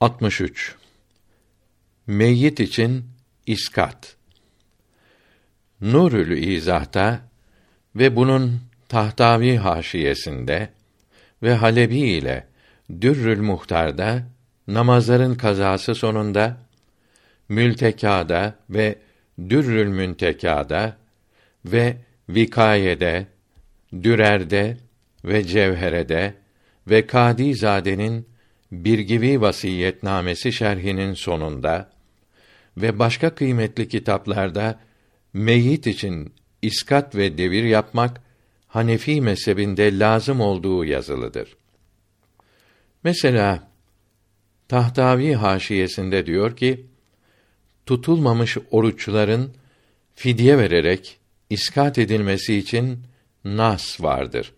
63 Meyyit için iskat. Nurül İzah'ta ve bunun Tahtavi haşiyesinde ve Halebi ile Dürrül Muhtar'da namazların kazası sonunda Mültekâda ve Dürrül Müntekâda ve Vikayede, Dürer'de ve Cevhere'de ve Kadizade'nin Birgivi Vasiyetnamesi şerhinin sonunda ve başka kıymetli kitaplarda meyyit için iskat ve devir yapmak Hanefi mezhebinde lazım olduğu yazılıdır. Mesela Tahtavi haşiyesinde diyor ki tutulmamış oruçların fidye vererek iskat edilmesi için nas vardır.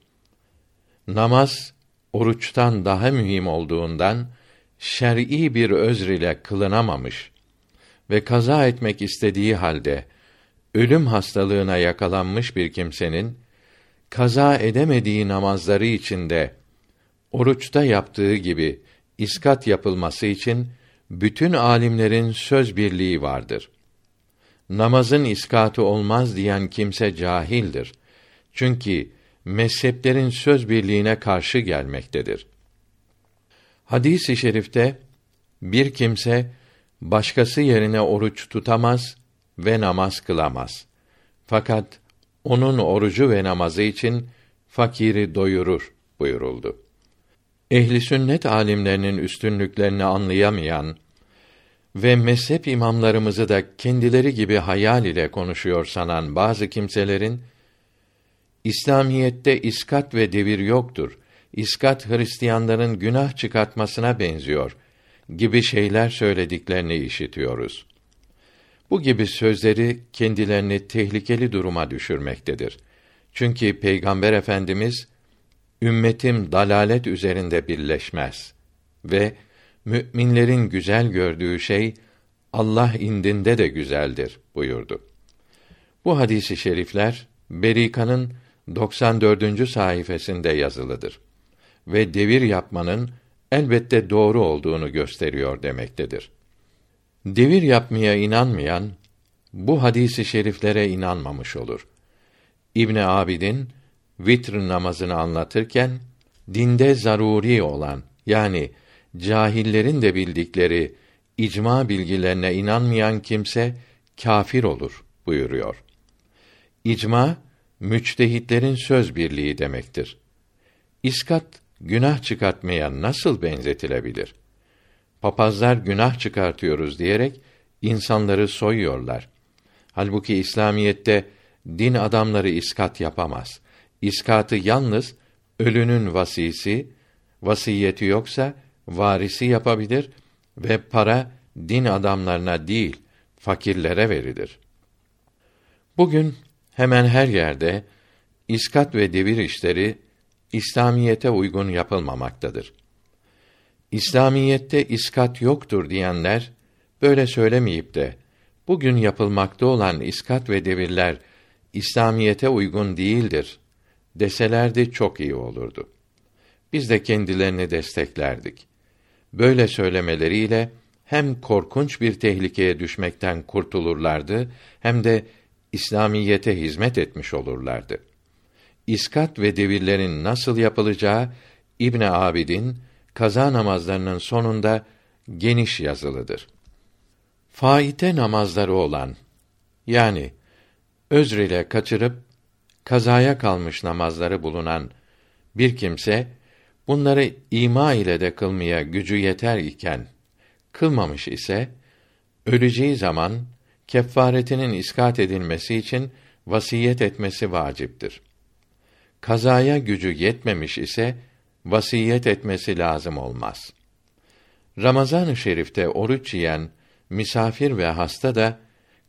Namaz oruçtan daha mühim olduğundan şer'i bir özr ile kılınamamış ve kaza etmek istediği halde ölüm hastalığına yakalanmış bir kimsenin kaza edemediği namazları içinde oruçta yaptığı gibi iskat yapılması için bütün alimlerin söz birliği vardır. Namazın iskatı olmaz diyen kimse cahildir. Çünkü mezheplerin söz birliğine karşı gelmektedir. Hadis-i şerifte bir kimse başkası yerine oruç tutamaz ve namaz kılamaz. Fakat onun orucu ve namazı için fakiri doyurur buyuruldu. Ehli sünnet alimlerinin üstünlüklerini anlayamayan ve mezhep imamlarımızı da kendileri gibi hayal ile konuşuyor sanan bazı kimselerin İslamiyette iskat ve devir yoktur. İskat Hristiyanların günah çıkartmasına benziyor gibi şeyler söylediklerini işitiyoruz. Bu gibi sözleri kendilerini tehlikeli duruma düşürmektedir. Çünkü Peygamber Efendimiz ümmetim dalalet üzerinde birleşmez ve müminlerin güzel gördüğü şey Allah indinde de güzeldir buyurdu. Bu hadisi şerifler Berika'nın 94. sayfasında yazılıdır ve devir yapmanın elbette doğru olduğunu gösteriyor demektedir. Devir yapmaya inanmayan bu hadisi şeriflere inanmamış olur. İbn Abidin vitr namazını anlatırken dinde zaruri olan yani cahillerin de bildikleri icma bilgilerine inanmayan kimse kafir olur buyuruyor. İcma müçtehitlerin söz birliği demektir. İskat günah çıkartmaya nasıl benzetilebilir? Papazlar günah çıkartıyoruz diyerek insanları soyuyorlar. Halbuki İslamiyette din adamları iskat yapamaz. İskatı yalnız ölünün vasisi, vasiyeti yoksa varisi yapabilir ve para din adamlarına değil, fakirlere verilir. Bugün hemen her yerde iskat ve devir işleri İslamiyete uygun yapılmamaktadır. İslamiyette iskat yoktur diyenler böyle söylemeyip de bugün yapılmakta olan iskat ve devirler İslamiyete uygun değildir deselerdi çok iyi olurdu. Biz de kendilerini desteklerdik. Böyle söylemeleriyle hem korkunç bir tehlikeye düşmekten kurtulurlardı hem de İslamiyete hizmet etmiş olurlardı. İskat ve devirlerin nasıl yapılacağı İbn Abidin kaza namazlarının sonunda geniş yazılıdır. Faite namazları olan yani özr ile kaçırıp kazaya kalmış namazları bulunan bir kimse bunları ima ile de kılmaya gücü yeter iken kılmamış ise öleceği zaman kefaretinin iskat edilmesi için vasiyet etmesi vaciptir. Kazaya gücü yetmemiş ise vasiyet etmesi lazım olmaz. Ramazan-ı Şerif'te oruç yiyen misafir ve hasta da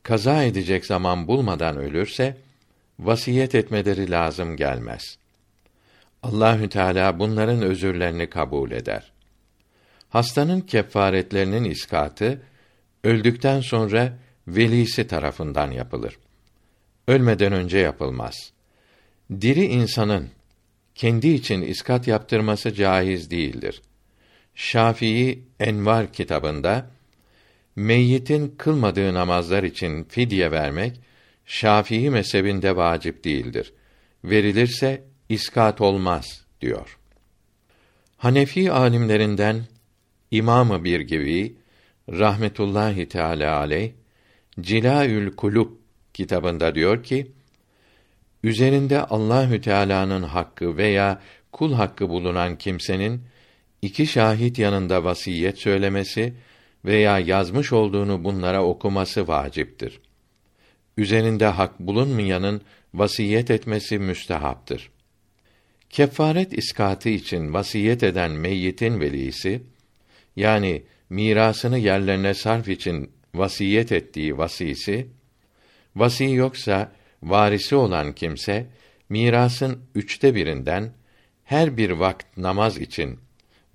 kaza edecek zaman bulmadan ölürse vasiyet etmeleri lazım gelmez. Allahü Teala bunların özürlerini kabul eder. Hastanın kefaretlerinin iskatı öldükten sonra velisi tarafından yapılır. Ölmeden önce yapılmaz. Diri insanın kendi için iskat yaptırması caiz değildir. Şafii Envar kitabında meyyitin kılmadığı namazlar için fidye vermek Şafii mezhebinde vacip değildir. Verilirse iskat olmaz diyor. Hanefi alimlerinden İmamı bir gibi rahmetullahi teala aleyh Cilaül Kulub kitabında diyor ki üzerinde Allahü Teala'nın hakkı veya kul hakkı bulunan kimsenin iki şahit yanında vasiyet söylemesi veya yazmış olduğunu bunlara okuması vaciptir. Üzerinde hak bulunmayanın vasiyet etmesi müstehaptır. Kefaret iskatı için vasiyet eden meyyitin velisi yani mirasını yerlerine sarf için vasiyet ettiği vasisi vasi yoksa varisi olan kimse mirasın üçte birinden her bir vakt namaz için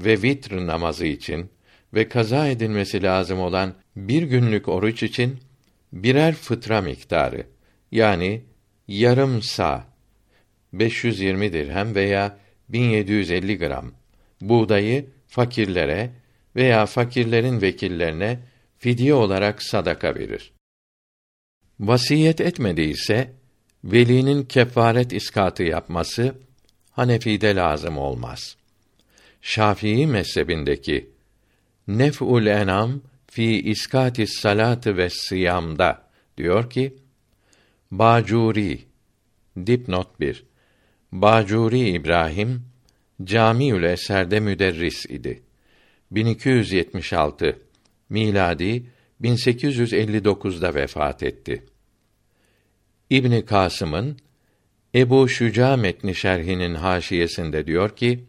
ve vitr namazı için ve kaza edilmesi lazım olan bir günlük oruç için birer fıtra miktarı yani yarım sa 520 dirhem veya 1750 gram buğdayı fakirlere veya fakirlerin vekillerine fidye olarak sadaka verir. Vasiyet etmediyse velinin kefaret iskatı yapması Hanefi'de lazım olmaz. Şafii mezhebindeki Nef'ul Enam fi iskati salatı ve sıyamda diyor ki Bacuri dipnot 1 Bacuri İbrahim Camiül Eser'de müderris idi. 1276 miladi 1859'da vefat etti. İbni Kasım'ın Ebu Şüca metni şerhinin haşiyesinde diyor ki: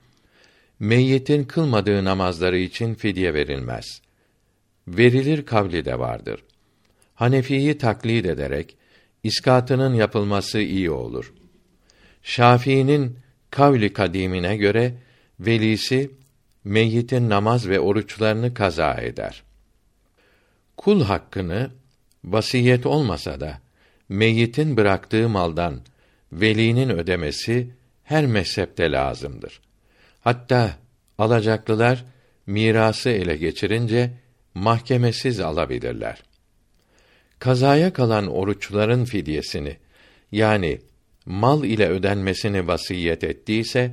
Meyyitin kılmadığı namazları için fidye verilmez. Verilir kavli de vardır. Hanefi'yi taklid ederek iskatının yapılması iyi olur. Şafii'nin kavli kadimine göre velisi meyyitin namaz ve oruçlarını kaza eder. Kul hakkını vasiyet olmasa da meyyitin bıraktığı maldan velinin ödemesi her mezhepte lazımdır. Hatta alacaklılar mirası ele geçirince mahkemesiz alabilirler. Kazaya kalan oruçların fidyesini yani mal ile ödenmesini vasiyet ettiyse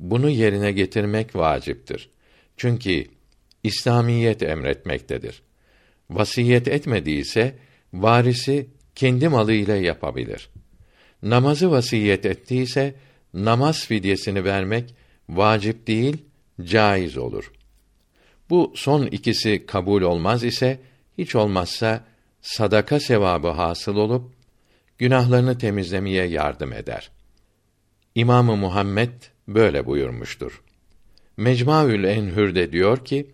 bunu yerine getirmek vaciptir. Çünkü İslamiyet emretmektedir. Vasiyet etmediyse varisi kendi malı ile yapabilir. Namazı vasiyet ettiyse namaz fidyesini vermek vacip değil, caiz olur. Bu son ikisi kabul olmaz ise hiç olmazsa sadaka sevabı hasıl olup günahlarını temizlemeye yardım eder. İmamı Muhammed böyle buyurmuştur. Mecmuaül Enhür'de diyor ki,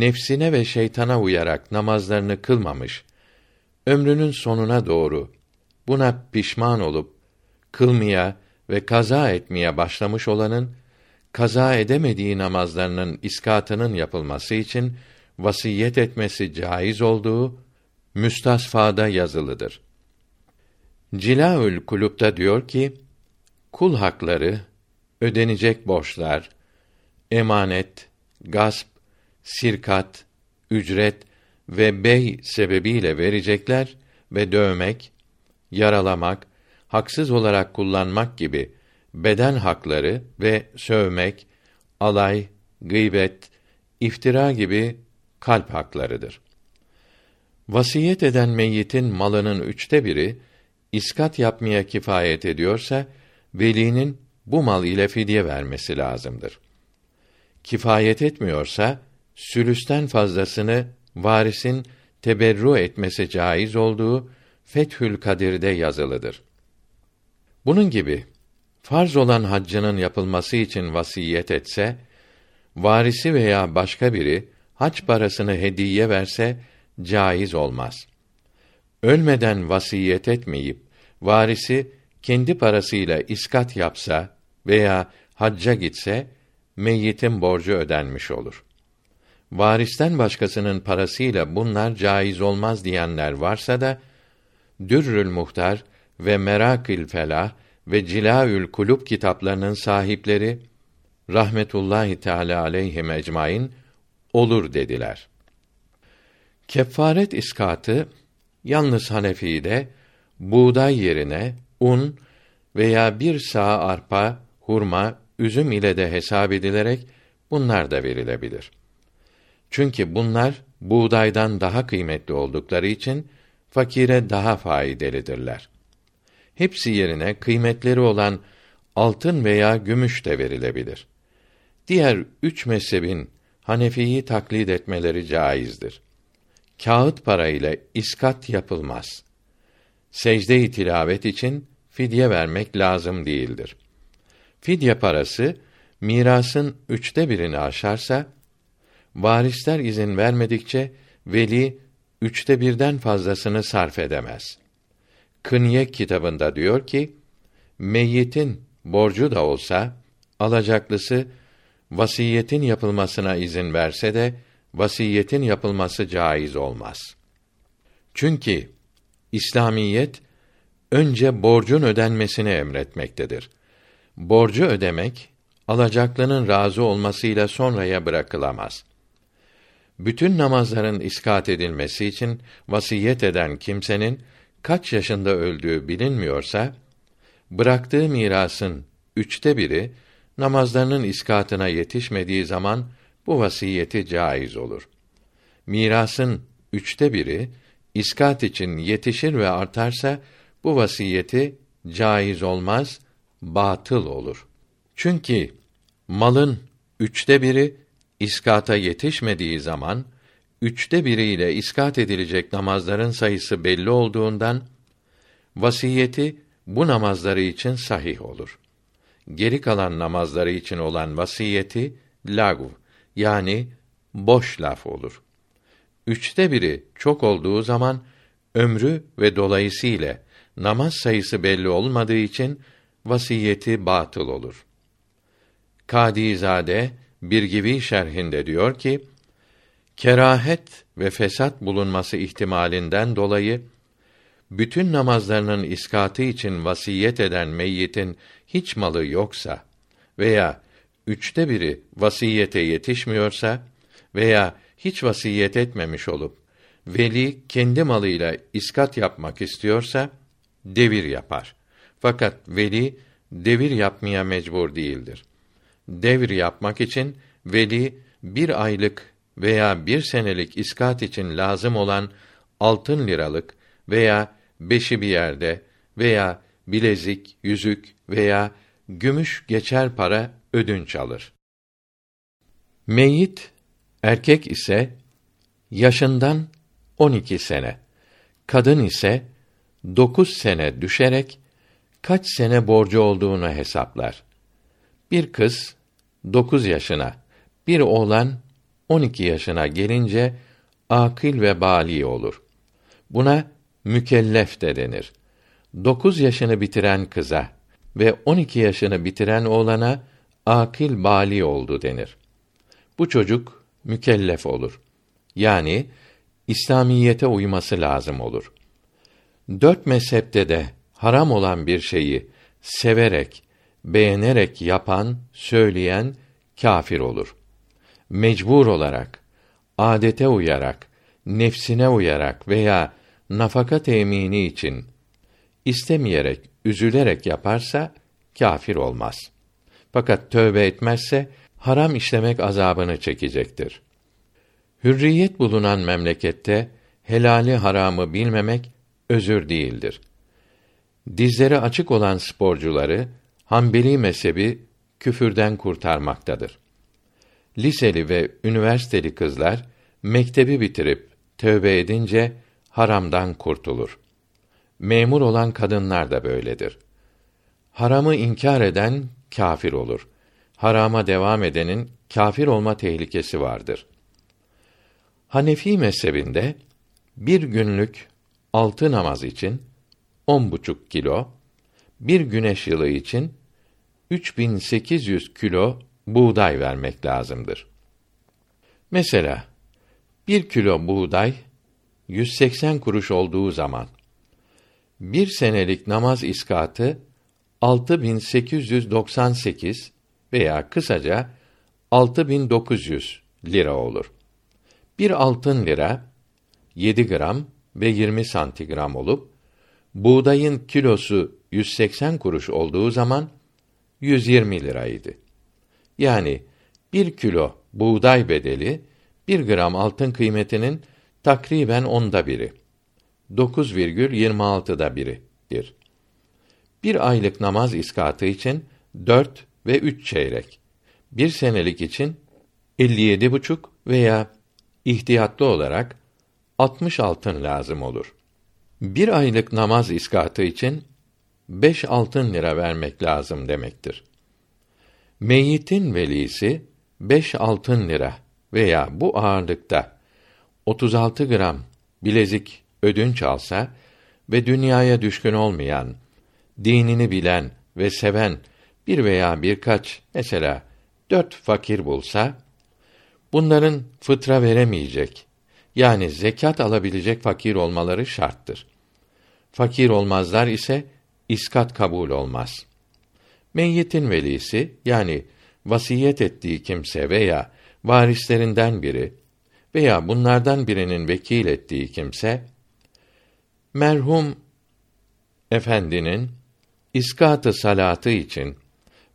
nefsine ve şeytana uyarak namazlarını kılmamış, ömrünün sonuna doğru buna pişman olup kılmaya ve kaza etmeye başlamış olanın kaza edemediği namazlarının iskatının yapılması için vasiyet etmesi caiz olduğu müstasfada yazılıdır. Cilaül Kulup'ta diyor ki, kul hakları, ödenecek borçlar, emanet, gasp, sirkat, ücret ve bey sebebiyle verecekler ve dövmek, yaralamak, haksız olarak kullanmak gibi beden hakları ve sövmek, alay, gıybet, iftira gibi kalp haklarıdır. Vasiyet eden meyyitin malının üçte biri iskat yapmaya kifayet ediyorsa velinin bu mal ile fidye vermesi lazımdır. Kifayet etmiyorsa sülüsten fazlasını varisin teberru etmesi caiz olduğu Fethül Kadir'de yazılıdır. Bunun gibi farz olan haccının yapılması için vasiyet etse, varisi veya başka biri hac parasını hediye verse caiz olmaz. Ölmeden vasiyet etmeyip varisi kendi parasıyla iskat yapsa veya hacca gitse meyyitin borcu ödenmiş olur. Varisten başkasının parasıyla bunlar caiz olmaz diyenler varsa da Dürrül Muhtar ve Merakil Felah ve Cilaül Kulub kitaplarının sahipleri rahmetullahi teala aleyhi ecmaîn olur dediler. Kefaret iskatı yalnız Hanefi'de buğday yerine un veya bir sağ arpa, hurma, üzüm ile de hesap edilerek bunlar da verilebilir. Çünkü bunlar buğdaydan daha kıymetli oldukları için fakire daha faydalıdırlar. Hepsi yerine kıymetleri olan altın veya gümüş de verilebilir. Diğer üç mezhebin Hanefi'yi taklit etmeleri caizdir. Kağıt para ile iskat yapılmaz. Secde-i tilavet için fidye vermek lazım değildir. Fidye parası mirasın üçte birini aşarsa, varisler izin vermedikçe veli üçte birden fazlasını sarf edemez. Kınye kitabında diyor ki, meyyitin borcu da olsa, alacaklısı, vasiyetin yapılmasına izin verse de, vasiyetin yapılması caiz olmaz. Çünkü İslamiyet önce borcun ödenmesini emretmektedir. Borcu ödemek alacaklının razı olmasıyla sonraya bırakılamaz. Bütün namazların iskat edilmesi için vasiyet eden kimsenin kaç yaşında öldüğü bilinmiyorsa, bıraktığı mirasın üçte biri namazlarının iskatına yetişmediği zaman bu vasiyeti caiz olur. Mirasın üçte biri iskat için yetişir ve artarsa bu vasiyeti caiz olmaz, batıl olur. Çünkü malın üçte biri iskata yetişmediği zaman üçte biriyle iskat edilecek namazların sayısı belli olduğundan vasiyeti bu namazları için sahih olur. Geri kalan namazları için olan vasiyeti lagv yani boş laf olur. Üçte biri çok olduğu zaman ömrü ve dolayısıyla namaz sayısı belli olmadığı için vasiyeti batıl olur. Kadizade bir gibi şerhinde diyor ki, kerahet ve fesat bulunması ihtimalinden dolayı bütün namazlarının iskatı için vasiyet eden meyyitin hiç malı yoksa veya üçte biri vasiyete yetişmiyorsa veya hiç vasiyet etmemiş olup veli kendi malıyla iskat yapmak istiyorsa devir yapar. Fakat veli devir yapmaya mecbur değildir. Devir yapmak için veli bir aylık veya bir senelik iskat için lazım olan altın liralık veya beşi bir yerde veya bilezik, yüzük veya gümüş geçer para ödünç alır. Meyyit erkek ise yaşından 12 sene, kadın ise 9 sene düşerek kaç sene borcu olduğunu hesaplar. Bir kız 9 yaşına, bir oğlan 12 yaşına gelince akil ve bali olur. Buna mükellef de denir. 9 yaşını bitiren kıza ve 12 yaşını bitiren oğlana akil bali oldu denir. Bu çocuk mükellef olur. Yani İslamiyete uyması lazım olur. Dört mezhepte de haram olan bir şeyi severek, beğenerek yapan, söyleyen kâfir olur. Mecbur olarak, adete uyarak, nefsine uyarak veya nafaka temini için istemeyerek, üzülerek yaparsa kâfir olmaz. Fakat tövbe etmezse haram işlemek azabını çekecektir. Hürriyet bulunan memlekette helali haramı bilmemek özür değildir. Dizleri açık olan sporcuları Hanbeli mezhebi küfürden kurtarmaktadır. Liseli ve üniversiteli kızlar mektebi bitirip tövbe edince haramdan kurtulur. Memur olan kadınlar da böyledir. Haramı inkar eden kâfir olur. Harama devam edenin kâfir olma tehlikesi vardır. Hanefi mezhebinde bir günlük altı namaz için on buçuk kilo, bir güneş yılı için 3800 kilo buğday vermek lazımdır. Mesela bir kilo buğday 180 kuruş olduğu zaman bir senelik namaz iskatı 6898 veya kısaca 6900 lira olur. Bir altın lira 7 gram ve 20 santigram olup buğdayın kilosu 180 kuruş olduğu zaman 120 liraydı. Yani bir kilo buğday bedeli bir gram altın kıymetinin takriben onda biri. 9,26'da biridir. Bir aylık namaz iskatı için dört ve üç çeyrek. Bir senelik için 57 buçuk veya ihtiyatlı olarak 60 altın lazım olur. Bir aylık namaz iskatı için beş altın lira vermek lazım demektir. Meyyitin velisi beş altın lira veya bu ağırlıkta 36 gram bilezik ödünç alsa ve dünyaya düşkün olmayan, dinini bilen ve seven bir veya birkaç mesela dört fakir bulsa, bunların fıtra veremeyecek, yani zekat alabilecek fakir olmaları şarttır. Fakir olmazlar ise iskat kabul olmaz. Meyyitin velisi yani vasiyet ettiği kimse veya varislerinden biri veya bunlardan birinin vekil ettiği kimse merhum efendinin iskatı salatı için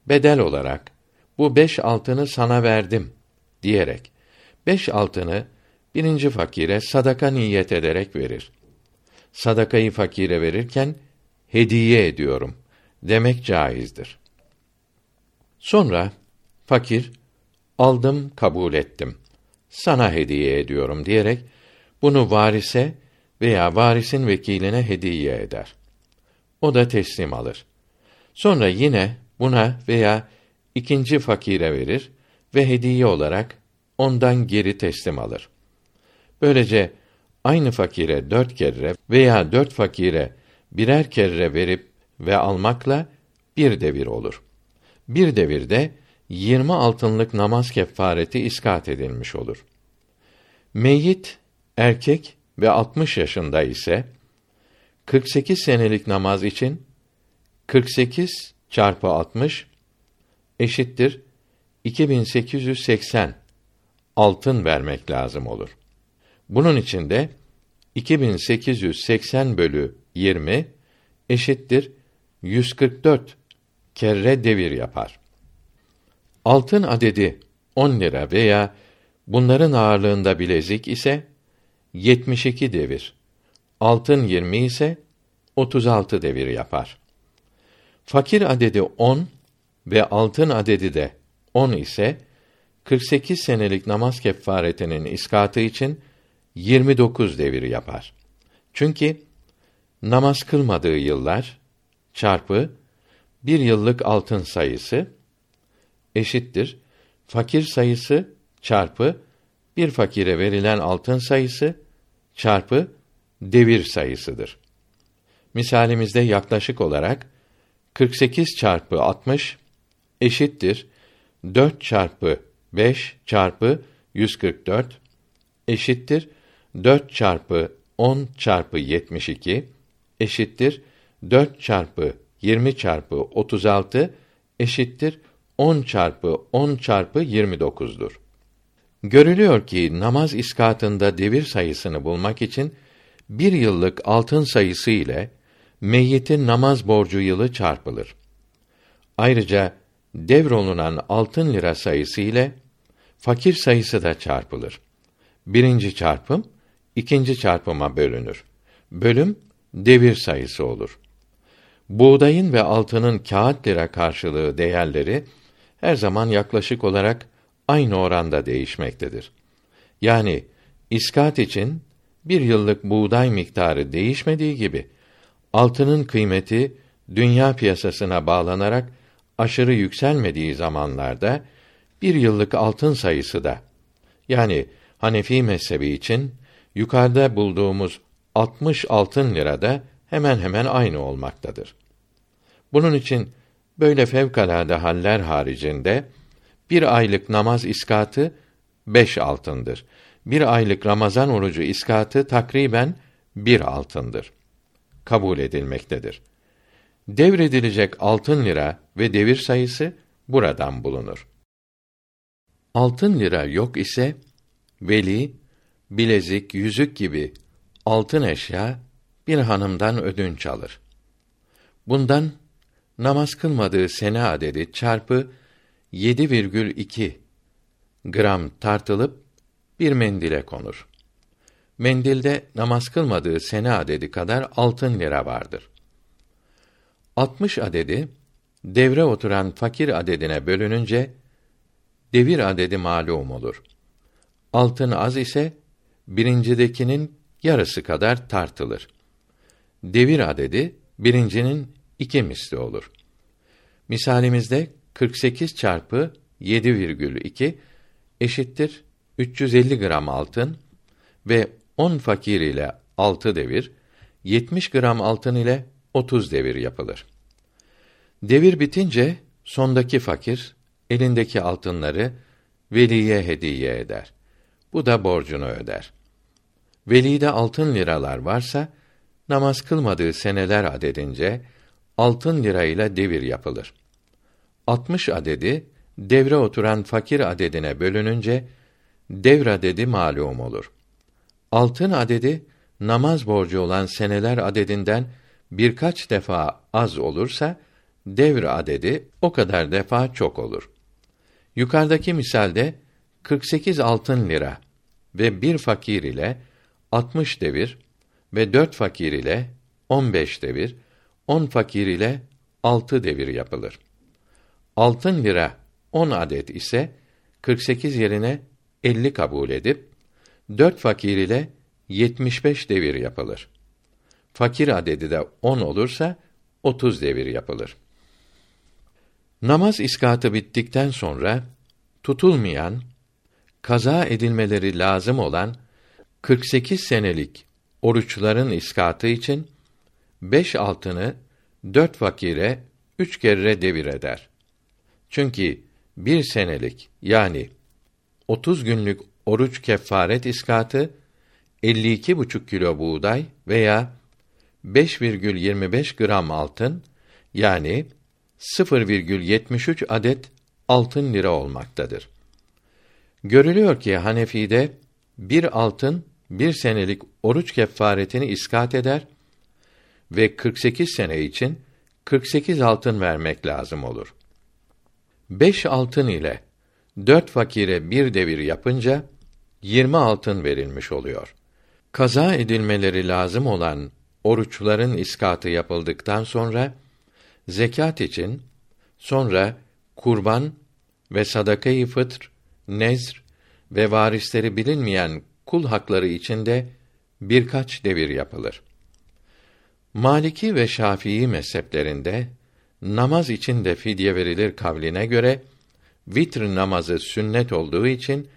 bedel olarak bu beş altını sana verdim diyerek beş altını birinci fakire sadaka niyet ederek verir. Sadakayı fakire verirken hediye ediyorum demek caizdir. Sonra fakir aldım kabul ettim. Sana hediye ediyorum diyerek bunu varise veya varisin vekiline hediye eder. O da teslim alır. Sonra yine buna veya ikinci fakire verir ve hediye olarak ondan geri teslim alır. Böylece aynı fakire dört kere veya dört fakire birer kere verip ve almakla bir devir olur. Bir devirde yirmi altınlık namaz kefareti iskat edilmiş olur. Meyyit erkek ve 60 yaşında ise 48 senelik namaz için 48 çarpı 60 eşittir 2880 altın vermek lazım olur. Bunun için de 2880 bölü 20 eşittir 144 kere devir yapar. Altın adedi 10 lira veya bunların ağırlığında bilezik ise 72 devir. Altın 20 ise 36 devir yapar. Fakir adedi 10 ve altın adedi de 10 ise 48 senelik namaz kefaretinin iskatı için 29 devir yapar. Çünkü namaz kılmadığı yıllar çarpı bir yıllık altın sayısı eşittir fakir sayısı çarpı bir fakire verilen altın sayısı çarpı devir sayısıdır. Misalimizde yaklaşık olarak 48 çarpı 60 eşittir 4 çarpı 5 çarpı 144 eşittir 4 çarpı 10 çarpı 72 eşittir 4 çarpı 20 çarpı 36 eşittir 10 çarpı 10 çarpı 29'dur. Görülüyor ki namaz iskatında devir sayısını bulmak için bir yıllık altın sayısı ile meyyitin namaz borcu yılı çarpılır. Ayrıca devrolunan altın lira sayısı ile fakir sayısı da çarpılır. Birinci çarpım ikinci çarpıma bölünür. Bölüm devir sayısı olur. Buğdayın ve altının kağıt lira karşılığı değerleri her zaman yaklaşık olarak aynı oranda değişmektedir. Yani iskat için bir yıllık buğday miktarı değişmediği gibi altının kıymeti dünya piyasasına bağlanarak aşırı yükselmediği zamanlarda bir yıllık altın sayısı da yani Hanefi mezhebi için yukarıda bulduğumuz 60 altın lirada hemen hemen aynı olmaktadır. Bunun için böyle fevkalade haller haricinde bir aylık namaz iskatı beş altındır. Bir aylık Ramazan orucu iskatı takriben bir altındır. Kabul edilmektedir. Devredilecek altın lira ve devir sayısı buradan bulunur. Altın lira yok ise veli bilezik, yüzük gibi altın eşya bir hanımdan ödünç alır. Bundan namaz kılmadığı sene adedi çarpı 7,2 gram tartılıp bir mendile konur. Mendilde namaz kılmadığı sene adedi kadar altın lira vardır. 60 adedi devre oturan fakir adedine bölününce devir adedi malum olur. Altın az ise birincidekinin yarısı kadar tartılır. Devir adedi birincinin iki misli olur. Misalimizde 48 çarpı 7,2 eşittir 350 gram altın ve 10 fakir ile 6 devir, 70 gram altın ile 30 devir yapılır. Devir bitince sondaki fakir elindeki altınları veliye hediye eder. Bu da borcunu öder. Velide altın liralar varsa namaz kılmadığı seneler adedince altın lirayla devir yapılır. 60 adedi devre oturan fakir adedine bölününce devr adedi malum olur. Altın adedi namaz borcu olan seneler adedinden birkaç defa az olursa devr adedi o kadar defa çok olur. Yukarıdaki misalde 48 altın lira ve bir fakir ile 60 devir ve dört fakir ile 15 devir, 10 fakir ile 6 devir yapılır. Altın lira 10 adet ise 48 yerine 50 kabul edip dört fakir ile 75 devir yapılır. Fakir adedi de 10 olursa 30 devir yapılır. Namaz iskatı bittikten sonra tutulmayan, kaza edilmeleri lazım olan 48 senelik oruçların iskatı için beş altını dört fakire üç kere devir eder. Çünkü bir senelik yani 30 günlük oruç kefaret iskatı 52 buçuk kilo buğday veya 5,25 gram altın yani 0,73 adet altın lira olmaktadır. Görülüyor ki Hanefi'de bir altın bir senelik oruç kefaretini iskat eder ve 48 sene için 48 altın vermek lazım olur. 5 altın ile 4 fakire bir devir yapınca 20 altın verilmiş oluyor. Kaza edilmeleri lazım olan oruçların iskatı yapıldıktan sonra zekat için sonra kurban ve sadakayı fıtr, nezr ve varisleri bilinmeyen kul hakları içinde birkaç devir yapılır. Maliki ve Şafii mezheplerinde namaz için de fidye verilir kavline göre vitr namazı sünnet olduğu için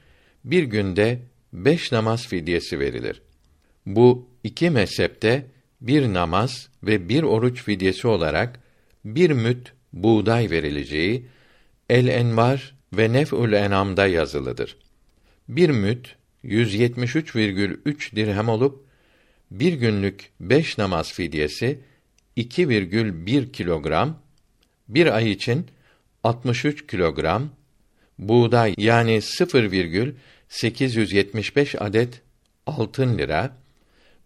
bir günde beş namaz fidyesi verilir. Bu iki mezhepte bir namaz ve bir oruç fidyesi olarak bir müt buğday verileceği El Envar ve Nef'ül Enam'da yazılıdır. Bir müt 173,3 dirhem olup bir günlük beş namaz fidyesi 2,1 kilogram, bir ay için 63 kilogram, buğday yani 0,875 adet altın lira,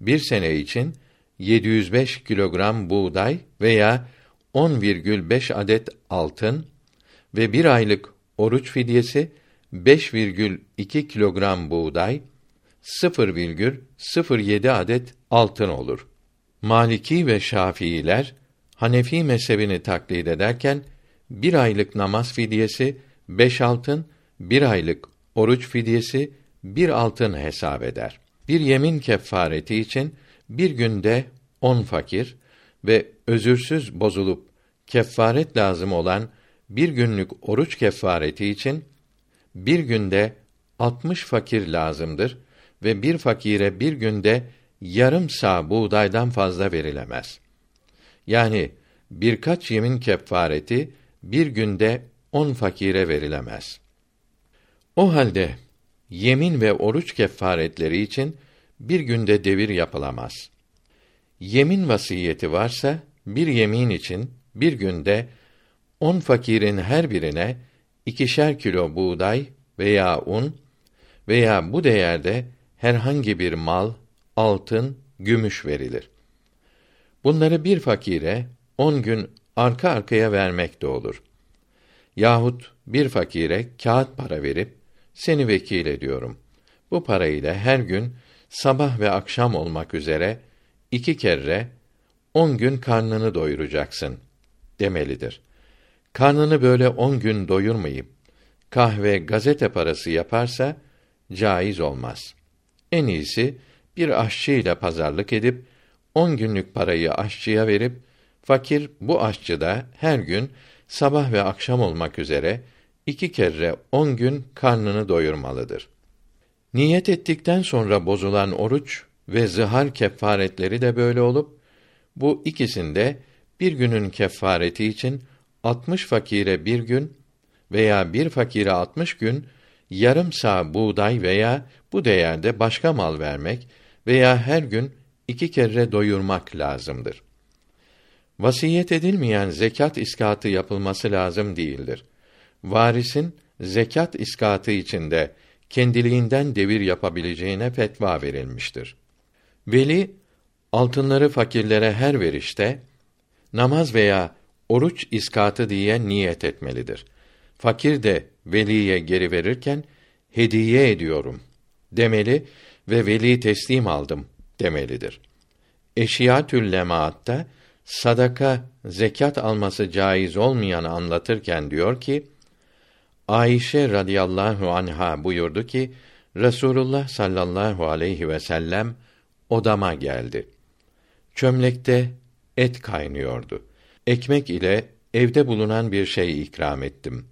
bir sene için 705 kilogram buğday veya 10,5 adet altın ve bir aylık oruç fidyesi 5,2 kilogram buğday, 0,07 adet altın olur. Maliki ve Şafiiler Hanefi mezhebini taklit ederken bir aylık namaz fidyesi beş altın, bir aylık oruç fidyesi bir altın hesap eder. Bir yemin kefareti için bir günde on fakir ve özürsüz bozulup kefaret lazım olan bir günlük oruç kefareti için bir günde altmış fakir lazımdır ve bir fakire bir günde yarım sağ buğdaydan fazla verilemez. Yani birkaç yemin kefareti bir günde on fakire verilemez. O halde yemin ve oruç kefaretleri için bir günde devir yapılamaz. Yemin vasiyeti varsa bir yemin için bir günde on fakirin her birine ikişer kilo buğday veya un veya bu değerde herhangi bir mal, altın, gümüş verilir. Bunları bir fakire on gün arka arkaya vermek de olur. Yahut bir fakire kağıt para verip seni vekil ediyorum. Bu parayla her gün sabah ve akşam olmak üzere iki kere on gün karnını doyuracaksın demelidir. Karnını böyle on gün doyurmayıp kahve, gazete parası yaparsa caiz olmaz. En iyisi bir aşçı ile pazarlık edip on günlük parayı aşçıya verip fakir bu aşçı da her gün sabah ve akşam olmak üzere iki kere on gün karnını doyurmalıdır. Niyet ettikten sonra bozulan oruç ve zihar kefaretleri de böyle olup bu ikisinde bir günün kefareti için 60 fakire bir gün veya bir fakire 60 gün yarım sağ buğday veya bu değerde başka mal vermek veya her gün iki kere doyurmak lazımdır. Vasiyet edilmeyen zekat iskatı yapılması lazım değildir. Varisin zekat iskatı içinde kendiliğinden devir yapabileceğine fetva verilmiştir. Veli altınları fakirlere her verişte namaz veya oruç iskatı diye niyet etmelidir. Fakir de veliye geri verirken hediye ediyorum demeli ve veli teslim aldım demelidir. Eşiyatül lemaatta sadaka, zekat alması caiz olmayanı anlatırken diyor ki, Ayşe radıyallahu anha buyurdu ki, Resulullah sallallahu aleyhi ve sellem odama geldi. Çömlekte et kaynıyordu. Ekmek ile evde bulunan bir şey ikram ettim.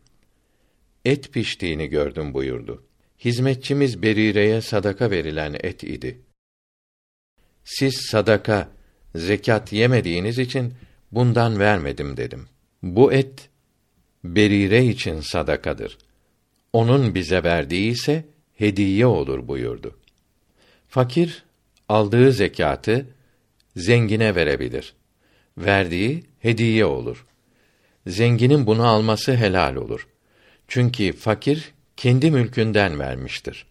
Et piştiğini gördüm buyurdu. Hizmetçimiz Berire'ye sadaka verilen et idi. Siz sadaka, zekat yemediğiniz için bundan vermedim dedim. Bu et Berire için sadakadır. Onun bize verdiği ise hediye olur buyurdu. Fakir aldığı zekatı zengine verebilir. Verdiği hediye olur. Zenginin bunu alması helal olur. Çünkü fakir kendi mülkünden vermiştir.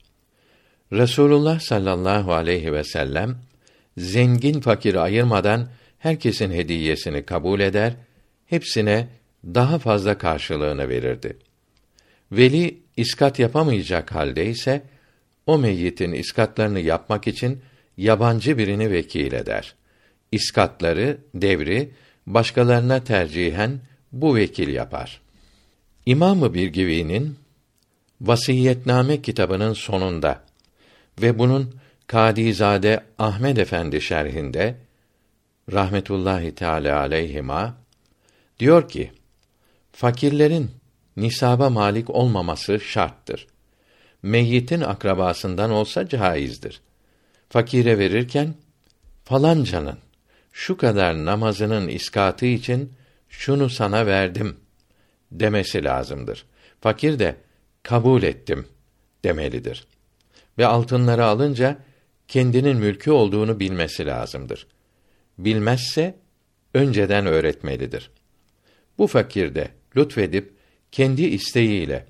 Resulullah sallallahu aleyhi ve sellem zengin fakir ayırmadan herkesin hediyesini kabul eder, hepsine daha fazla karşılığını verirdi. Veli iskat yapamayacak halde ise o meyyitin iskatlarını yapmak için yabancı birini vekil eder. İskatları, devri başkalarına tercihen bu vekil yapar. İmamı Birgivi'nin Vasiyetname kitabının sonunda ve bunun Kadizade Ahmed Efendi şerhinde rahmetullahi teala aleyhima diyor ki fakirlerin nisaba malik olmaması şarttır. Meyyitin akrabasından olsa caizdir. Fakire verirken falancanın şu kadar namazının iskatı için şunu sana verdim demesi lazımdır. Fakir de kabul ettim demelidir. Ve altınları alınca kendinin mülkü olduğunu bilmesi lazımdır. Bilmezse önceden öğretmelidir. Bu fakir de lütfedip kendi isteğiyle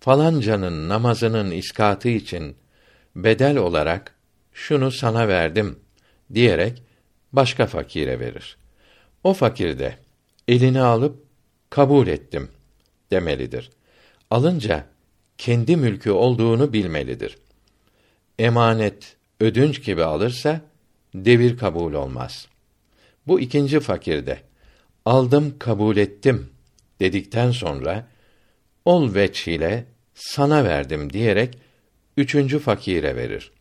falancanın namazının iskatı için bedel olarak şunu sana verdim diyerek başka fakire verir. O fakir de elini alıp kabul ettim demelidir. Alınca kendi mülkü olduğunu bilmelidir. Emanet, ödünç gibi alırsa devir kabul olmaz. Bu ikinci fakirde aldım kabul ettim dedikten sonra ol veç ile sana verdim diyerek üçüncü fakire verir.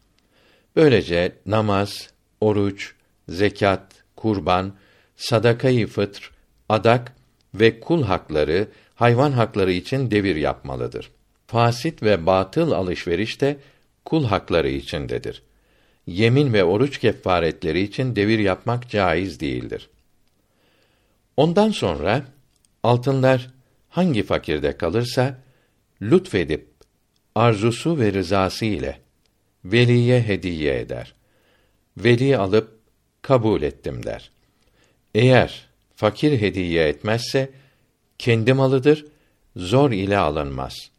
Böylece namaz, oruç, zekat, kurban, sadakayı fıtr, adak ve kul hakları, hayvan hakları için devir yapmalıdır. Fasit ve batıl alışveriş de kul hakları içindedir. Yemin ve oruç kefaretleri için devir yapmak caiz değildir. Ondan sonra altınlar hangi fakirde kalırsa lütfedip arzusu ve rızası ile veliye hediye eder. Veli alıp kabul ettim der. Eğer fakir hediye etmezse kendi malıdır, zor ile alınmaz.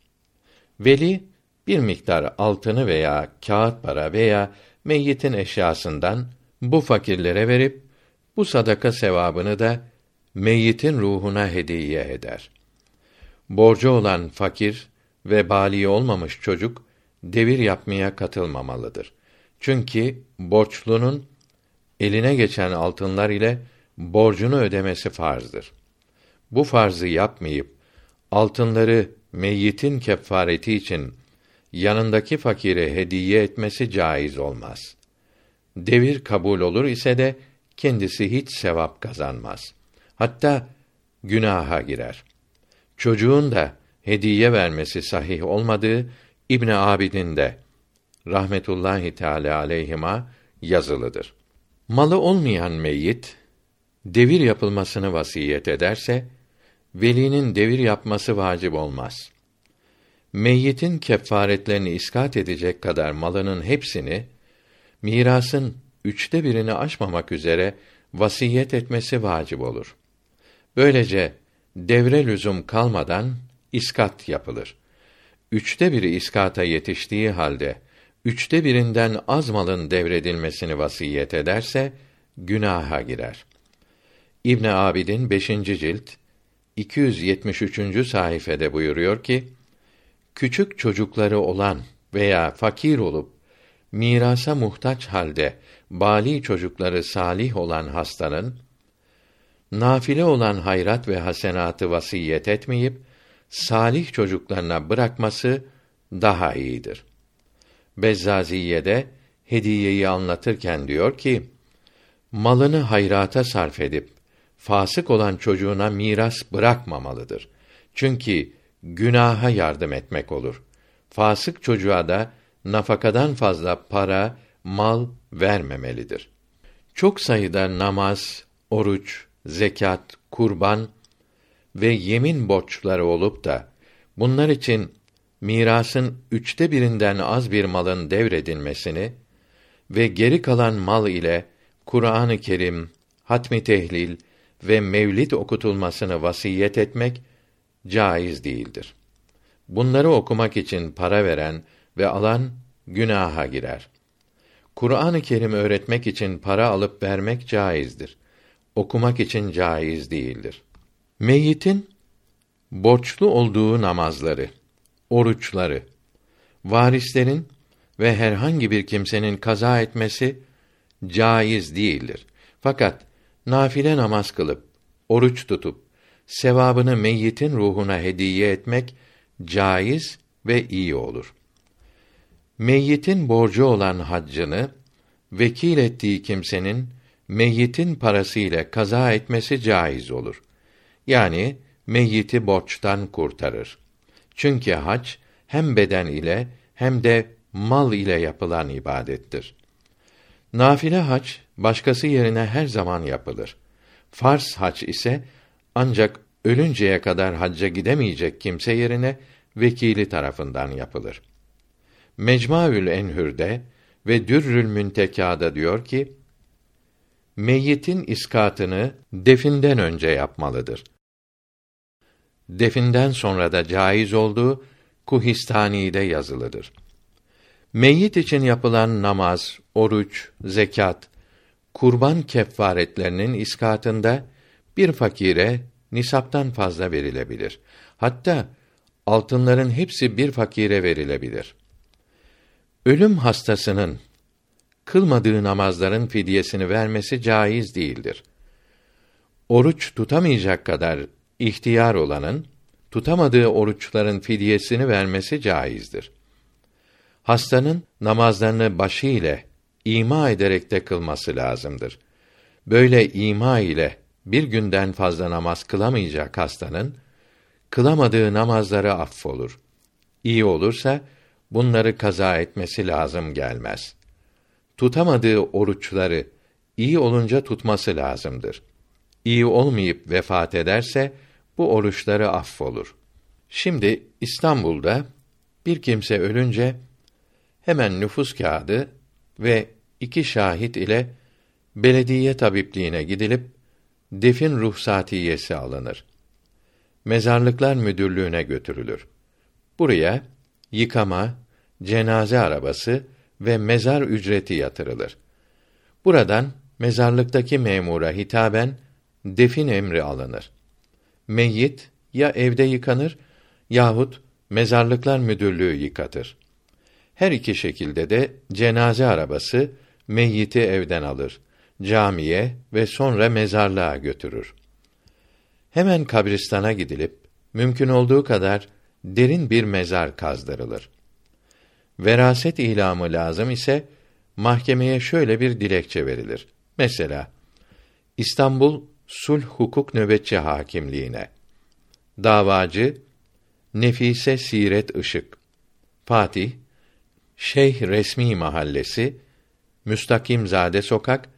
Veli bir miktar altını veya kağıt para veya meyyitin eşyasından bu fakirlere verip bu sadaka sevabını da meyyitin ruhuna hediye eder. Borcu olan fakir ve bali olmamış çocuk devir yapmaya katılmamalıdır. Çünkü borçlunun eline geçen altınlar ile borcunu ödemesi farzdır. Bu farzı yapmayıp altınları meyyitin kefareti için yanındaki fakire hediye etmesi caiz olmaz. Devir kabul olur ise de kendisi hiç sevap kazanmaz. Hatta günaha girer. Çocuğun da hediye vermesi sahih olmadığı İbn Abidin de rahmetullahi teala aleyhima yazılıdır. Malı olmayan meyyit devir yapılmasını vasiyet ederse velinin devir yapması vacip olmaz. Meyyitin kefaretlerini iskat edecek kadar malının hepsini mirasın üçte birini aşmamak üzere vasiyet etmesi vacip olur. Böylece devre lüzum kalmadan iskat yapılır. Üçte biri iskata yetiştiği halde üçte birinden az malın devredilmesini vasiyet ederse günaha girer. İbn Abidin 5. cilt 273. sayfede buyuruyor ki: Küçük çocukları olan veya fakir olup mirasa muhtaç halde bali çocukları salih olan hastanın nafile olan hayrat ve hasenatı vasiyet etmeyip salih çocuklarına bırakması daha iyidir. Bezzaziye'de hediyeyi anlatırken diyor ki: Malını hayrata sarf edip fasık olan çocuğuna miras bırakmamalıdır. Çünkü günaha yardım etmek olur. Fasık çocuğa da nafakadan fazla para, mal vermemelidir. Çok sayıda namaz, oruç, zekat, kurban ve yemin borçları olup da bunlar için mirasın üçte birinden az bir malın devredilmesini ve geri kalan mal ile Kur'an-ı Kerim, hatmi tehlil ve mevlid okutulmasını vasiyet etmek caiz değildir. Bunları okumak için para veren ve alan günaha girer. Kur'an-ı Kerim öğretmek için para alıp vermek caizdir. Okumak için caiz değildir. Meyyitin borçlu olduğu namazları, oruçları, varislerin ve herhangi bir kimsenin kaza etmesi caiz değildir. Fakat nafile namaz kılıp oruç tutup sevabını meyyitin ruhuna hediye etmek caiz ve iyi olur. Meyyitin borcu olan haccını vekil ettiği kimsenin meyyitin parası ile kaza etmesi caiz olur. Yani meyyiti borçtan kurtarır. Çünkü hac hem beden ile hem de mal ile yapılan ibadettir. Nafile hac başkası yerine her zaman yapılır. Farz hac ise ancak ölünceye kadar hacca gidemeyecek kimse yerine vekili tarafından yapılır. Mecmuaül Enhür'de ve Dürrül Müntekâ'da diyor ki: Meyyitin iskatını definden önce yapmalıdır. Definden sonra da caiz olduğu Kuhistani'de yazılıdır. Meyyit için yapılan namaz, oruç, zekat, kurban kefaretlerinin iskatında bir fakire nisaptan fazla verilebilir. Hatta altınların hepsi bir fakire verilebilir. Ölüm hastasının kılmadığı namazların fidyesini vermesi caiz değildir. Oruç tutamayacak kadar ihtiyar olanın tutamadığı oruçların fidyesini vermesi caizdir. Hastanın namazlarını başı ile ima ederek de kılması lazımdır. Böyle ima ile bir günden fazla namaz kılamayacak hastanın kılamadığı namazları affolur. İyi olursa bunları kaza etmesi lazım gelmez. Tutamadığı oruçları iyi olunca tutması lazımdır. İyi olmayıp vefat ederse bu oruçları affolur. Şimdi İstanbul'da bir kimse ölünce hemen nüfus kağıdı ve iki şahit ile belediye tabipliğine gidilip defin ruhsatiyesi alınır. Mezarlıklar müdürlüğüne götürülür. Buraya yıkama, cenaze arabası ve mezar ücreti yatırılır. Buradan mezarlıktaki memura hitaben defin emri alınır. Meyyit ya evde yıkanır yahut mezarlıklar müdürlüğü yıkatır. Her iki şekilde de cenaze arabası meyyiti evden alır, camiye ve sonra mezarlığa götürür. Hemen kabristana gidilip mümkün olduğu kadar derin bir mezar kazdırılır. Veraset ilamı lazım ise mahkemeye şöyle bir dilekçe verilir. Mesela İstanbul Sulh Hukuk Nöbetçi Hakimliğine. Davacı Nefise Siret Işık. Fatih Şeyh Resmi Mahallesi Müstakim Zade Sokak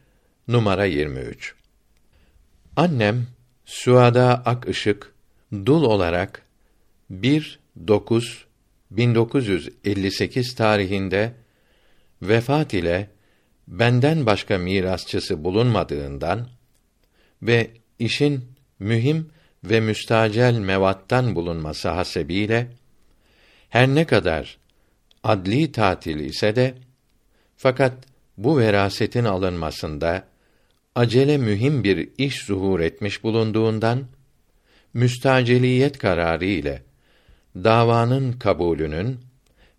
numara 23 Annem Suada Ak Işık dul olarak 1 9 1958 tarihinde vefat ile benden başka mirasçısı bulunmadığından ve işin mühim ve müstacel mevattan bulunması hasebiyle her ne kadar adli tatil ise de fakat bu verasetin alınmasında acele mühim bir iş zuhur etmiş bulunduğundan müstaceliyet kararı ile davanın kabulünün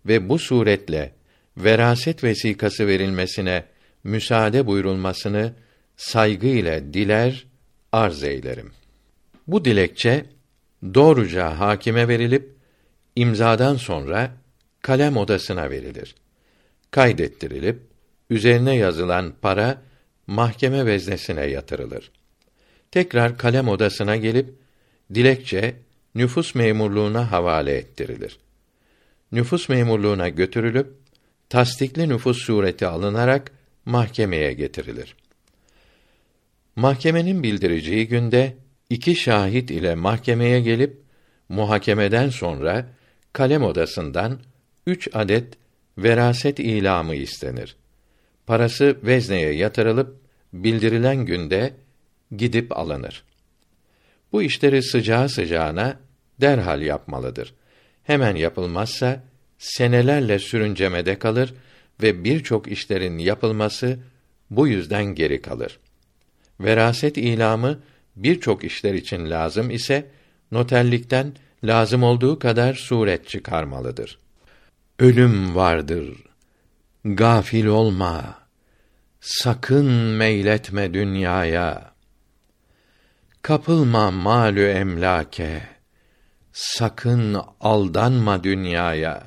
ve bu suretle veraset vesikası verilmesine müsaade buyurulmasını saygıyla diler arz eylerim. Bu dilekçe doğruca hakime verilip imzadan sonra kalem odasına verilir. Kaydettirilip üzerine yazılan para mahkeme veznesine yatırılır. Tekrar kalem odasına gelip dilekçe nüfus memurluğuna havale ettirilir. Nüfus memurluğuna götürülüp tasdikli nüfus sureti alınarak mahkemeye getirilir. Mahkemenin bildireceği günde iki şahit ile mahkemeye gelip muhakemeden sonra kalem odasından üç adet veraset ilamı istenir. Parası vezneye yatırılıp bildirilen günde gidip alınır. Bu işleri sıcağı sıcağına derhal yapmalıdır. Hemen yapılmazsa senelerle sürüncemede kalır ve birçok işlerin yapılması bu yüzden geri kalır. Veraset ilamı birçok işler için lazım ise noterlikten lazım olduğu kadar suret çıkarmalıdır. Ölüm vardır. Gafil olma. Sakın meyletme dünyaya. Kapılma malü emlake. Sakın aldanma dünyaya.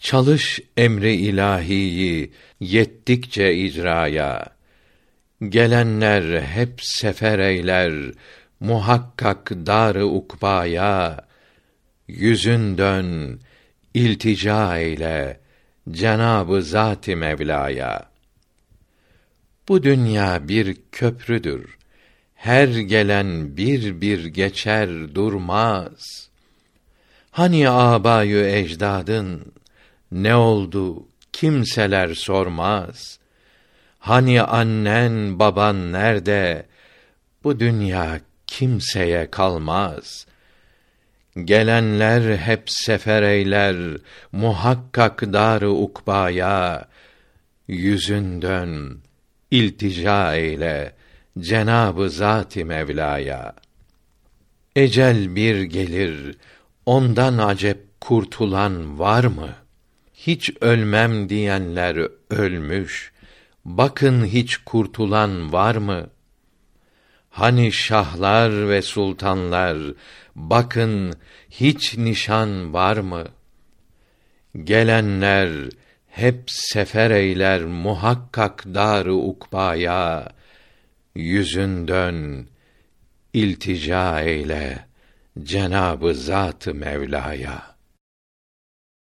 Çalış emri ilahiyi yettikçe icraya. Gelenler hep sefer eyler muhakkak dar ukbaya. Yüzün dön, iltica eyle Cenabı Zat-ı Mevla'ya. Bu dünya bir köprüdür. Her gelen bir bir geçer durmaz. Hani abayü ecdadın ne oldu kimseler sormaz. Hani annen baban nerede? Bu dünya kimseye kalmaz. Gelenler hep sefer eyler muhakkak dar ukbaya. Yüzün dön, iltica eyle Cenabı Zat-ı Mevla'ya. Ecel bir gelir, ondan acep kurtulan var mı? Hiç ölmem diyenler ölmüş. Bakın hiç kurtulan var mı? Hani şahlar ve sultanlar, bakın hiç nişan var mı? Gelenler hep sefer eyler muhakkak dar ukbaya. Yüzün dön, iltica eyle Cenabı Zat-ı Mevla'ya.